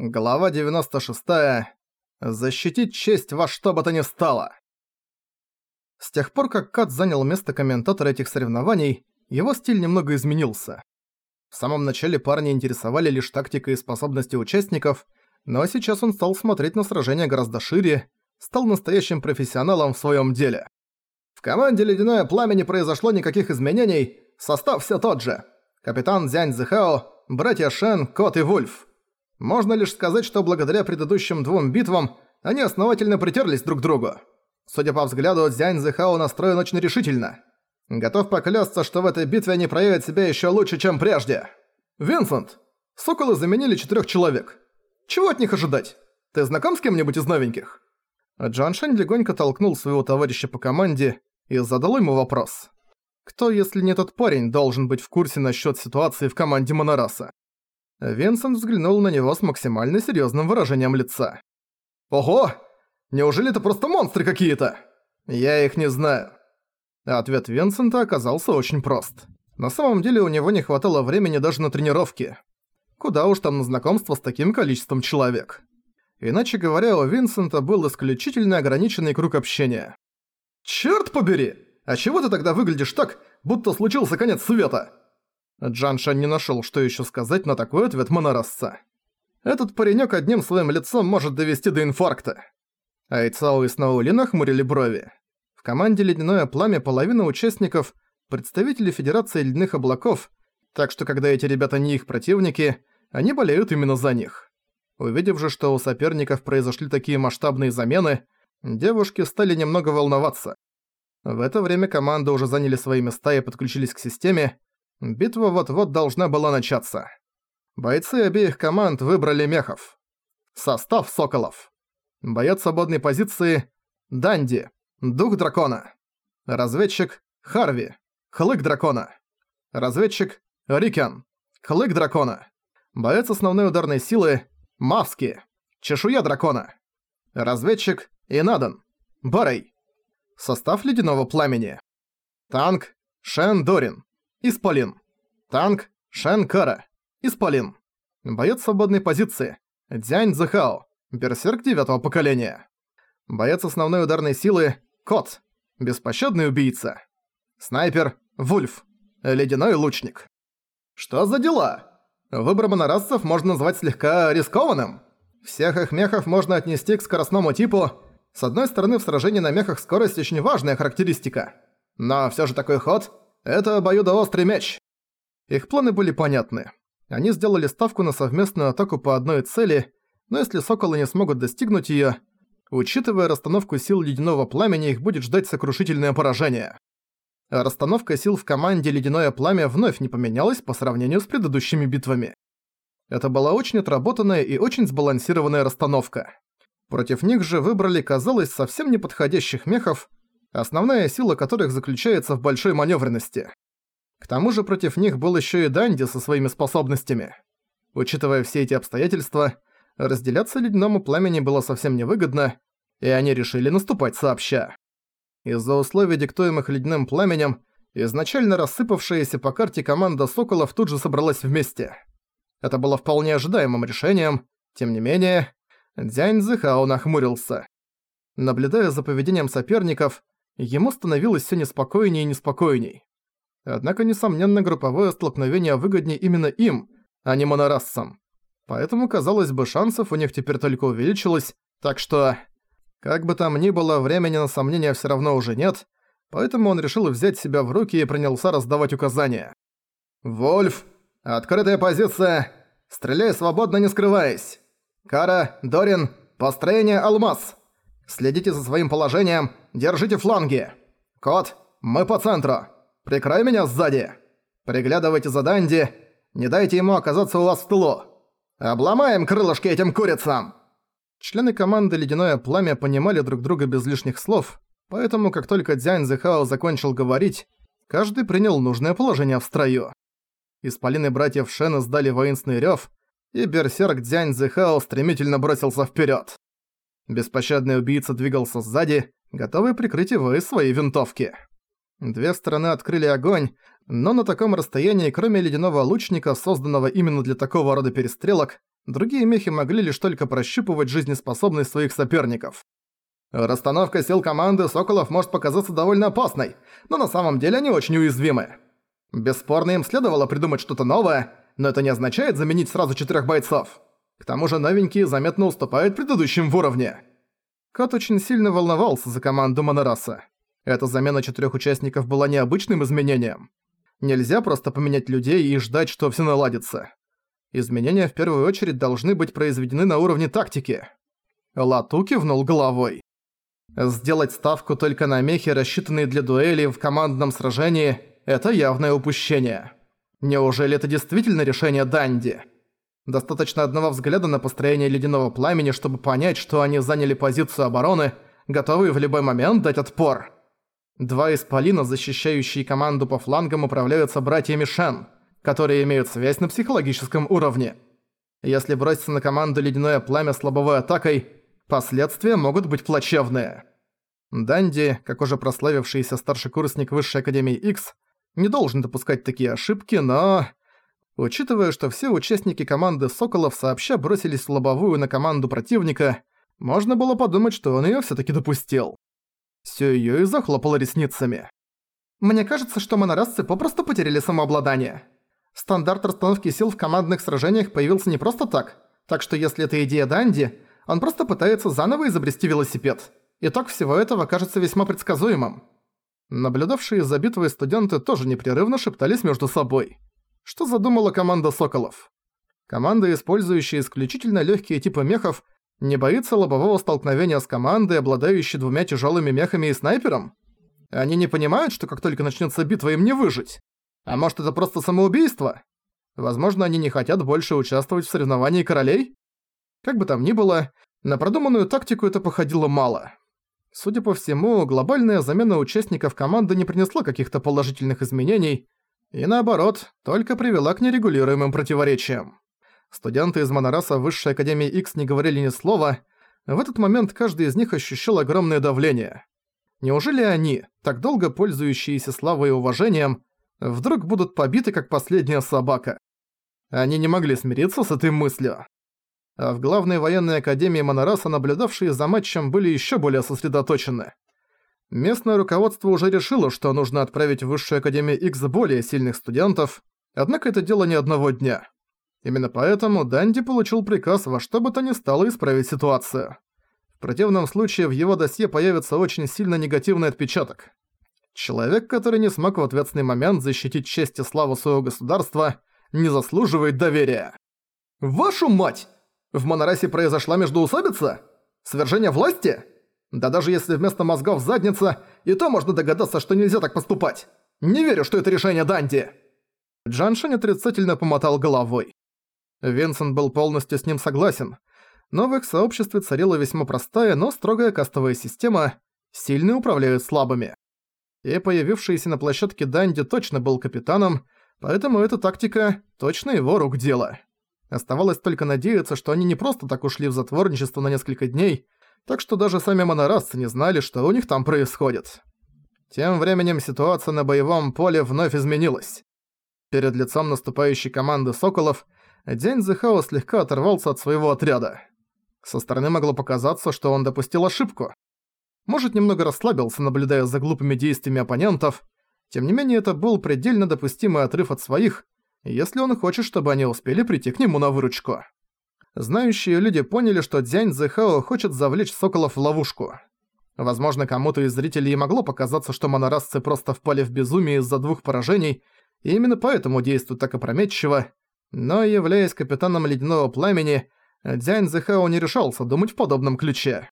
Глава 96. Защитить честь во что бы то ни стало. С тех пор, как Кат занял место комментатора этих соревнований, его стиль немного изменился. В самом начале парня интересовали лишь тактика и способности участников, но сейчас он стал смотреть на сражения гораздо шире, стал настоящим профессионалом в своем деле. В команде «Ледяное пламя» не произошло никаких изменений, состав все тот же. Капитан Зянь Зихао, братья Шен, Кот и Вульф. Можно лишь сказать, что благодаря предыдущим двум битвам они основательно притерлись друг к другу. Судя по взгляду, Дзянь Зихао настроен очень решительно. Готов поклясться, что в этой битве они проявят себя еще лучше, чем прежде. Винсент, соколы заменили четырех человек. Чего от них ожидать? Ты знаком с кем-нибудь из новеньких? Джан Шань легонько толкнул своего товарища по команде и задал ему вопрос. Кто, если не тот парень, должен быть в курсе насчет ситуации в команде Монораса? Винсент взглянул на него с максимально серьёзным выражением лица. «Ого! Неужели это просто монстры какие-то? Я их не знаю». Ответ Винсента оказался очень прост. На самом деле у него не хватало времени даже на тренировки. Куда уж там на знакомство с таким количеством человек. Иначе говоря, у Винсента был исключительно ограниченный круг общения. «Чёрт побери! А чего ты тогда выглядишь так, будто случился конец света?» Джан Шан не нашёл, что ещё сказать на такой ответ монорасца. Этот паренёк одним своим лицом может довести до инфаркта. Айцао и Сноули нахмурили брови. В команде «Ледяное пламя» половина участников – представители Федерации Ледяных Облаков, так что когда эти ребята не их противники, они болеют именно за них. Увидев же, что у соперников произошли такие масштабные замены, девушки стали немного волноваться. В это время команды уже заняли свои места и подключились к системе, Битва вот-вот должна была начаться. Бойцы обеих команд выбрали мехов. Состав Соколов. Боец свободной позиции – Данди, Дух Дракона. Разведчик – Харви, Хлык Дракона. Разведчик – Рикен, Хлык Дракона. Боец основной ударной силы – Мавски, Чешуя Дракона. Разведчик – Инадан, Барей. Состав Ледяного Пламени. Танк – Шен Дорин. Исполин. Танк Шен Кара. Исполин. Боец свободной позиции. Дзянь Цзэхао. Берсерк девятого поколения. Боец основной ударной силы Кот. Беспощадный убийца. Снайпер Вульф. Ледяной лучник. Что за дела? Выбор монорасцев можно назвать слегка рискованным. Всех их мехов можно отнести к скоростному типу. С одной стороны, в сражении на мехах скорость очень важная характеристика. Но всё же такой ход это обоюдоострый меч. Их планы были понятны. Они сделали ставку на совместную атаку по одной цели, но если соколы не смогут достигнуть её, учитывая расстановку сил ледяного пламени, их будет ждать сокрушительное поражение. А расстановка сил в команде «Ледяное пламя» вновь не поменялась по сравнению с предыдущими битвами. Это была очень отработанная и очень сбалансированная расстановка. Против них же выбрали, казалось, совсем неподходящих мехов, основная сила которых заключается в большой маневренности. К тому же против них был еще и Данди со своими способностями. Учитывая все эти обстоятельства, разделяться ледяному пламени было совсем невыгодно, и они решили наступать сообща. Из-за условий, диктуемых ледяным пламенем, изначально рассыпавшаяся по карте команда Соколов тут же собралась вместе. Это было вполне ожидаемым решением, тем не менее, Дзянь Зихао нахмурился. Наблюдая за поведением соперников, ему становилось все неспокойнее и неспокойней. Однако, несомненно, групповое столкновение выгоднее именно им, а не монорасцам. Поэтому, казалось бы, шансов у них теперь только увеличилось, так что... Как бы там ни было, времени на сомнения все равно уже нет, поэтому он решил взять себя в руки и принялся раздавать указания. «Вольф! Открытая позиция! Стреляй свободно, не скрываясь! Кара, Дорин, построение Алмаз! Следите за своим положением, держите фланги. Кот, мы по центру. Прикрой меня сзади. Приглядывайте за Данди, не дайте ему оказаться у вас в тылу. Обломаем крылышки этим курицам!» Члены команды «Ледяное пламя» понимали друг друга без лишних слов, поэтому как только Дзянь Зихао закончил говорить, каждый принял нужное положение в строю. Исполины братьев Шена сдали воинственный рёв, и берсерк Дзянь Зихао стремительно бросился вперед. Беспощадный убийца двигался сзади, готовый прикрыть его из своей винтовки. Две стороны открыли огонь, но на таком расстоянии, кроме ледяного лучника, созданного именно для такого рода перестрелок, Другие мехи могли лишь только прощупывать жизнеспособность своих соперников. Расстановка сил команды Соколов может показаться довольно опасной, но на самом деле они очень уязвимы. Бесспорно, им следовало придумать что-то новое, но это не означает заменить сразу четырех бойцов. К тому же новенькие заметно уступают предыдущим в уровне. Кот очень сильно волновался за команду Монораса. Эта замена четырех участников была необычным изменением. Нельзя просто поменять людей и ждать, что все наладится. Изменения в первую очередь должны быть произведены на уровне тактики. Лату кивнул головой. Сделать ставку только на мехи, рассчитанные для дуэли в командном сражении, это явное упущение. Неужели это действительно решение Данди? Достаточно одного взгляда на построение ледяного пламени, чтобы понять, что они заняли позицию обороны, готовые в любой момент дать отпор. Два исполина, защищающие команду по флангам, управляются братьями Шен, которые имеют связь на психологическом уровне. Если броситься на команду ледяное пламя с лобовой атакой, последствия могут быть плачевные. Данди, как уже прославившийся старший курсник Высшей Академии X, не должен допускать такие ошибки, но... Учитывая, что все участники команды Соколов сообща бросились в лобовую на команду противника, можно было подумать, что он её всё-таки допустил. Сююй захлопала ресницами. «Мне кажется, что монорасцы попросту потеряли самообладание. Стандарт расстановки сил в командных сражениях появился не просто так, так что если это идея Данди, он просто пытается заново изобрести велосипед. Итог всего этого кажется весьма предсказуемым. Наблюдавшие за битвой студенты тоже непрерывно шептались между собой. Что задумала команда Соколов? Команда, использующая исключительно легкие типы мехов, не боится лобового столкновения с командой, обладающей двумя тяжелыми мехами и снайпером? Они не понимают, что как только начнется битва, им не выжить? А может это просто самоубийство? Возможно, они не хотят больше участвовать в соревновании королей? Как бы там ни было, на продуманную тактику это походило мало. Судя по всему, глобальная замена участников команды не принесла каких-то положительных изменений, и наоборот, только привела к нерегулируемым противоречиям. Студенты из Монораса Высшей Академии X не говорили ни слова, в этот момент каждый из них ощущал огромное давление. Неужели они, так долго пользующиеся славой и уважением, вдруг будут побиты как последняя собака? Они не могли смириться с этой мыслью а в главной военной академии Монораса наблюдавшие за матчем были еще более сосредоточены. Местное руководство уже решило, что нужно отправить в Высшую Академию X более сильных студентов, однако это дело не одного дня. Именно поэтому Данди получил приказ во что бы то ни стало исправить ситуацию. В противном случае в его досье появится очень сильно негативный отпечаток. Человек, который не смог в ответственный момент защитить честь и славу своего государства, не заслуживает доверия. «Вашу мать!» В Монорасе произошла междоусобица? Свержение власти? Да даже если вместо мозгов задница, и то можно догадаться, что нельзя так поступать. Не верю, что это решение Данди. Джаншин отрицательно помотал головой. Винсент был полностью с ним согласен, но в их сообществе царила весьма простая, но строгая кастовая система, сильные управляют слабыми. И появившийся на площадке Данди точно был капитаном, поэтому эта тактика точно его рук дело. Оставалось только надеяться, что они не просто так ушли в затворничество на несколько дней, так что даже сами монорасцы не знали, что у них там происходит. Тем временем ситуация на боевом поле вновь изменилась. Перед лицом наступающей команды «Соколов» День Зихао слегка оторвался от своего отряда. Со стороны могло показаться, что он допустил ошибку. Может, немного расслабился, наблюдая за глупыми действиями оппонентов, тем не менее это был предельно допустимый отрыв от своих, если он хочет, чтобы они успели прийти к нему на выручку. Знающие люди поняли, что Дзянь Зэхао хочет завлечь соколов в ловушку. Возможно, кому-то из зрителей могло показаться, что монорасцы просто впали в безумие из-за двух поражений, и именно поэтому действуют так опрометчиво, но, являясь капитаном Ледяного Пламени, Дзянь Зэхао не решался думать в подобном ключе.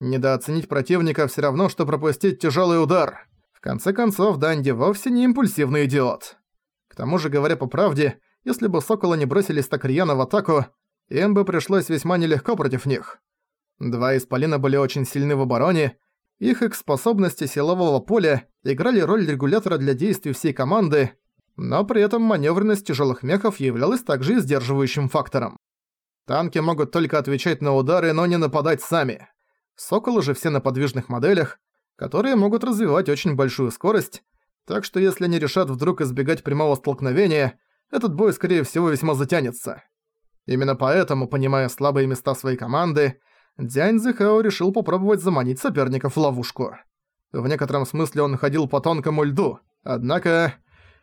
Недооценить противника все равно, что пропустить тяжелый удар. В конце концов, Данди вовсе не импульсивный идиот. К тому же, говоря по правде, если бы Сокола не бросились так рьяно в атаку, им бы пришлось весьма нелегко против них. Два исполина были очень сильны в обороне, их их способности силового поля играли роль регулятора для действий всей команды, но при этом маневренность тяжелых мехов являлась также и сдерживающим фактором. Танки могут только отвечать на удары, но не нападать сами. Соколы же все на подвижных моделях, которые могут развивать очень большую скорость, так что если они решат вдруг избегать прямого столкновения, этот бой, скорее всего, весьма затянется. Именно поэтому, понимая слабые места своей команды, Дянь Зихао решил попробовать заманить соперников в ловушку. В некотором смысле он ходил по тонкому льду, однако,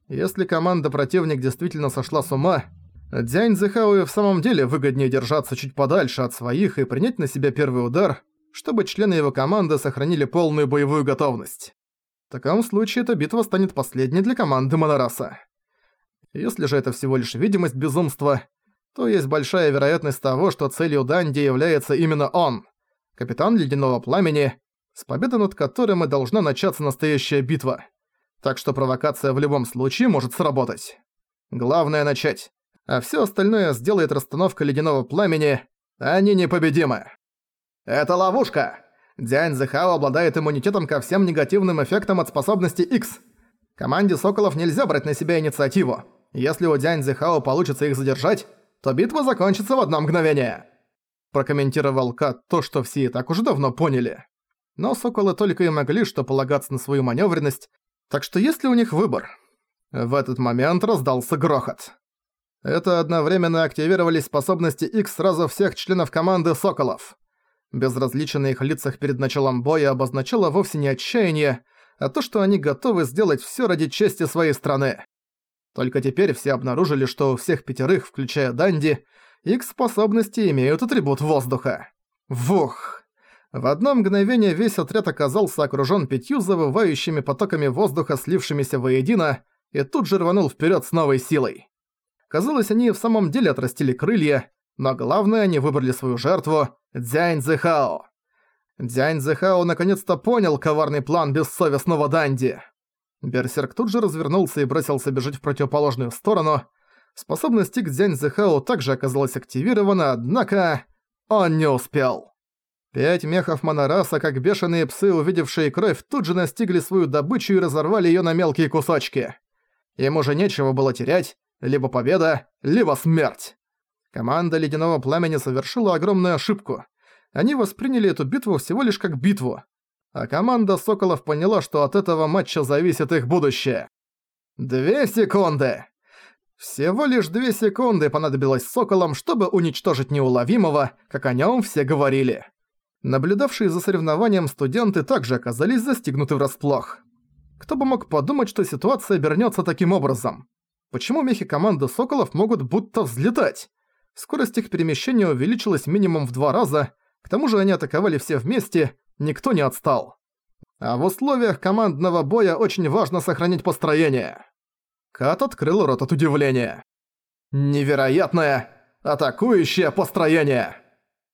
если команда противник действительно сошла с ума, Дянь Зихао в самом деле выгоднее держаться чуть подальше от своих и принять на себя первый удар, чтобы члены его команды сохранили полную боевую готовность. В таком случае эта битва станет последней для команды Монораса. Если же это всего лишь видимость безумства, то есть большая вероятность того, что целью Данди является именно он, капитан Ледяного Пламени, с победой над которым и должна начаться настоящая битва. Так что провокация в любом случае может сработать. Главное начать. А всё остальное сделает расстановка Ледяного Пламени, они непобедимы. Это ловушка! Дянь Зихао обладает иммунитетом ко всем негативным эффектам от способности X. Команде Соколов нельзя брать на себя инициативу. Если у Дянь Зихао получится их задержать, то битва закончится в одно мгновение. Прокомментировал Кат то, что все и так уже давно поняли. Но соколы только и могли что полагаться на свою маневренность, так что есть ли у них выбор? В этот момент раздался грохот. Это одновременно активировались способности X сразу всех членов команды Соколов. Безразличие на их лицах перед началом боя обозначало вовсе не отчаяние, а то, что они готовы сделать всё ради чести своей страны. Только теперь все обнаружили, что у всех пятерых, включая Данди, их способности имеют атрибут воздуха. Вух! В одно мгновение весь отряд оказался окружён пятью завывающими потоками воздуха, слившимися воедино, и тут же рванул вперёд с новой силой. Казалось, они в самом деле отрастили крылья, но главное, они выбрали свою жертву – Дзянь Зэхао. Дзянь Зэхао наконец-то понял коварный план бессовестного Данди. Берсерк тут же развернулся и бросился бежать в противоположную сторону. Способность к Дзянь Зэхао также оказалась активирована, однако... Он не успел. Пять мехов Монораса, как бешеные псы, увидевшие кровь, тут же настигли свою добычу и разорвали её на мелкие кусочки. Им уже нечего было терять, либо победа, либо смерть. Команда Ледяного Пламени совершила огромную ошибку. Они восприняли эту битву всего лишь как битву, а команда Соколов поняла, что от этого матча зависит их будущее. Две секунды! Всего лишь две секунды понадобилось Соколам, чтобы уничтожить неуловимого, как о нем все говорили. Наблюдавшие за соревнованием студенты также оказались застигнуты врасплох. Кто бы мог подумать, что ситуация обернется таким образом? Почему мехи команды Соколов могут будто взлетать? Скорость их перемещения увеличилась минимум в два раза, к тому же они атаковали все вместе, никто не отстал. А в условиях командного боя очень важно сохранить построение. Кат открыл рот от удивления. Невероятное атакующее построение!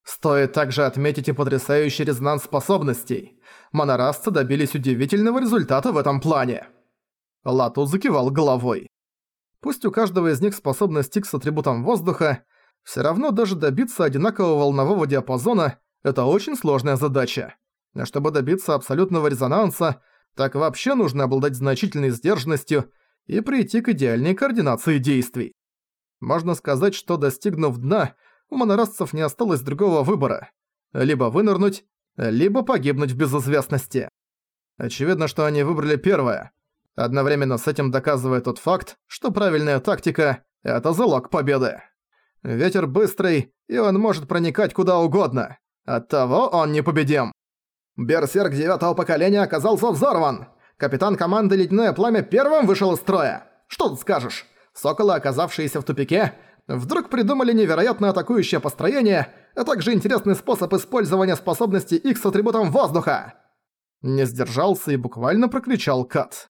Стоит также отметить и потрясающий резонанс способностей. Монорасцы добились удивительного результата в этом плане. Лату закивал головой. Пусть у каждого из них способность X с атрибутом воздуха, все равно даже добиться одинакового волнового диапазона – это очень сложная задача. А чтобы добиться абсолютного резонанса, так вообще нужно обладать значительной сдержанностью и прийти к идеальной координации действий. Можно сказать, что достигнув дна, у монорасцев не осталось другого выбора. Либо вынырнуть, либо погибнуть в безызвестности. Очевидно, что они выбрали первое. Одновременно с этим доказывая тот факт, что правильная тактика – это залог победы. Ветер быстрый, и он может проникать куда угодно. Оттого он непобедим. Берсерк девятого поколения оказался взорван. Капитан команды «Ледяное пламя» первым вышел из строя. Что тут скажешь? Соколы, оказавшиеся в тупике, вдруг придумали невероятно атакующее построение, а также интересный способ использования способности X с атрибутом воздуха. Не сдержался и буквально прокричал Кат.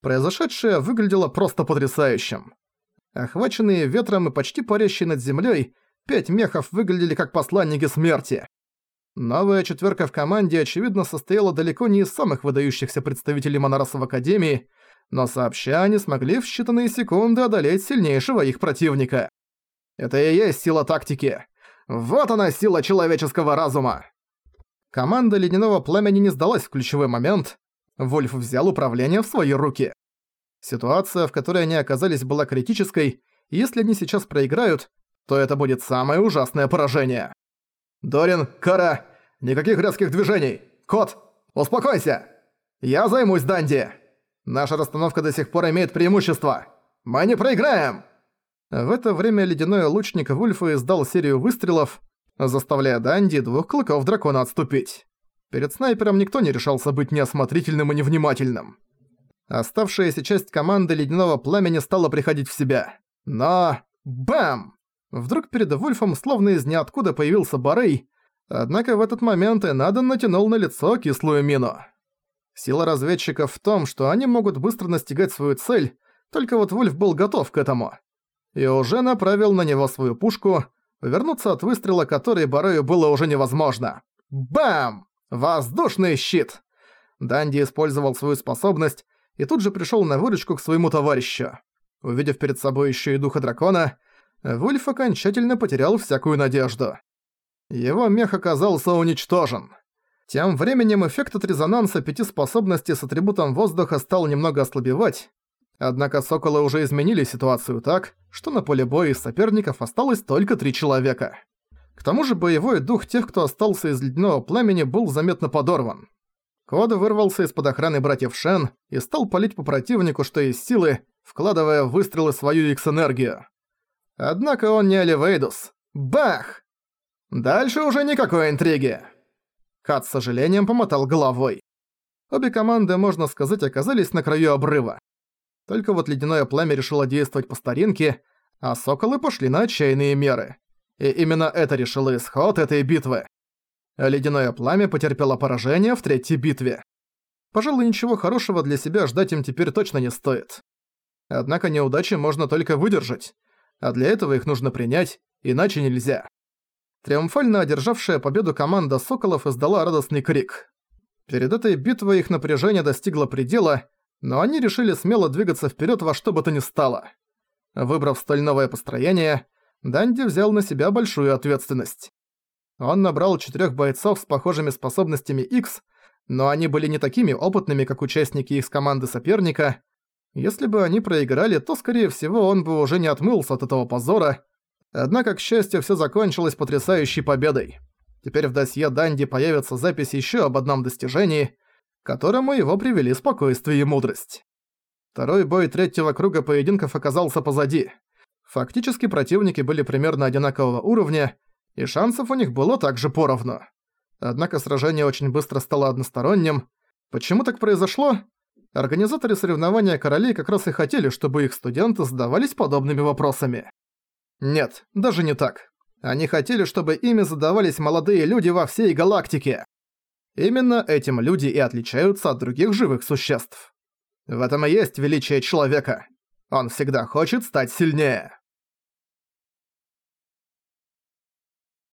Произошедшее выглядело просто потрясающим. Охваченные ветром и почти парящие над землей, пять мехов выглядели как посланники смерти. Новая четверка в команде, очевидно, состояла далеко не из самых выдающихся представителей Монораса в Академии, но сообща они смогли в считанные секунды одолеть сильнейшего их противника. Это и есть сила тактики. Вот она сила человеческого разума. Команда Ледяного Пламени не сдалась в ключевой момент. Вольф взял управление в свои руки. Ситуация, в которой они оказались, была критической, и если они сейчас проиграют, то это будет самое ужасное поражение. «Дорин, Кара, никаких резких движений! Кот, успокойся! Я займусь Данди! Наша расстановка до сих пор имеет преимущество! Мы не проиграем!» В это время ледяной лучник Вульфа издал серию выстрелов, заставляя Данди двух клыков дракона отступить. Перед снайпером никто не решался быть неосмотрительным и невнимательным. Оставшаяся часть команды ледяного пламени стала приходить в себя. Но... Бам! Вдруг перед Вульфом словно из ниоткуда появился Барей, однако в этот момент Энадан натянул на лицо кислую мину. Сила разведчиков в том, что они могут быстро настигать свою цель, только вот Вульф был готов к этому. И уже направил на него свою пушку, вернуться от выстрела которой Барею было уже невозможно. Бам! Воздушный щит! Данди использовал свою способность и тут же пришёл на выручку к своему товарищу. Увидев перед собой ещё и духа дракона, Вульф окончательно потерял всякую надежду. Его мех оказался уничтожен. Тем временем эффект от резонанса пяти способностей с атрибутом воздуха стал немного ослабевать, однако соколы уже изменили ситуацию так, что на поле боя из соперников осталось только три человека. К тому же боевой дух тех, кто остался из ледяного пламени, был заметно подорван. Код вырвался из-под охраны братьев Шен и стал палить по противнику, что из силы, вкладывая в выстрелы свою X-энергию. Однако он не Оливейдус. Бах! Дальше уже никакой интриги. Кат с сожалением помотал головой. Обе команды, можно сказать, оказались на краю обрыва. Только вот ледяное пламя решило действовать по старинке, а соколы пошли на отчаянные меры. И именно это решило исход этой битвы. Ледяное пламя потерпело поражение в третьей битве. Пожалуй, ничего хорошего для себя ждать им теперь точно не стоит. Однако неудачи можно только выдержать, а для этого их нужно принять, иначе нельзя. Триумфально одержавшая победу команда Соколов издала радостный крик. Перед этой битвой их напряжение достигло предела, но они решили смело двигаться вперед во что бы то ни стало. Выбрав столь построение, Данди взял на себя большую ответственность. Он набрал четырех бойцов с похожими способностями X, но они были не такими опытными, как участники их команды соперника. Если бы они проиграли, то, скорее всего, он бы уже не отмылся от этого позора. Однако, к счастью, все закончилось потрясающей победой. Теперь в досье Данди появится запись еще об одном достижении, которому его привели спокойствие и мудрость. Второй бой третьего круга поединков оказался позади. Фактически противники были примерно одинакового уровня, и шансов у них было также поровну. Однако сражение очень быстро стало односторонним. Почему так произошло? Организаторы соревнования королей как раз и хотели, чтобы их студенты задавались подобными вопросами. Нет, даже не так. Они хотели, чтобы ими задавались молодые люди во всей галактике. Именно этим люди и отличаются от других живых существ. В этом и есть величие человека. Он всегда хочет стать сильнее.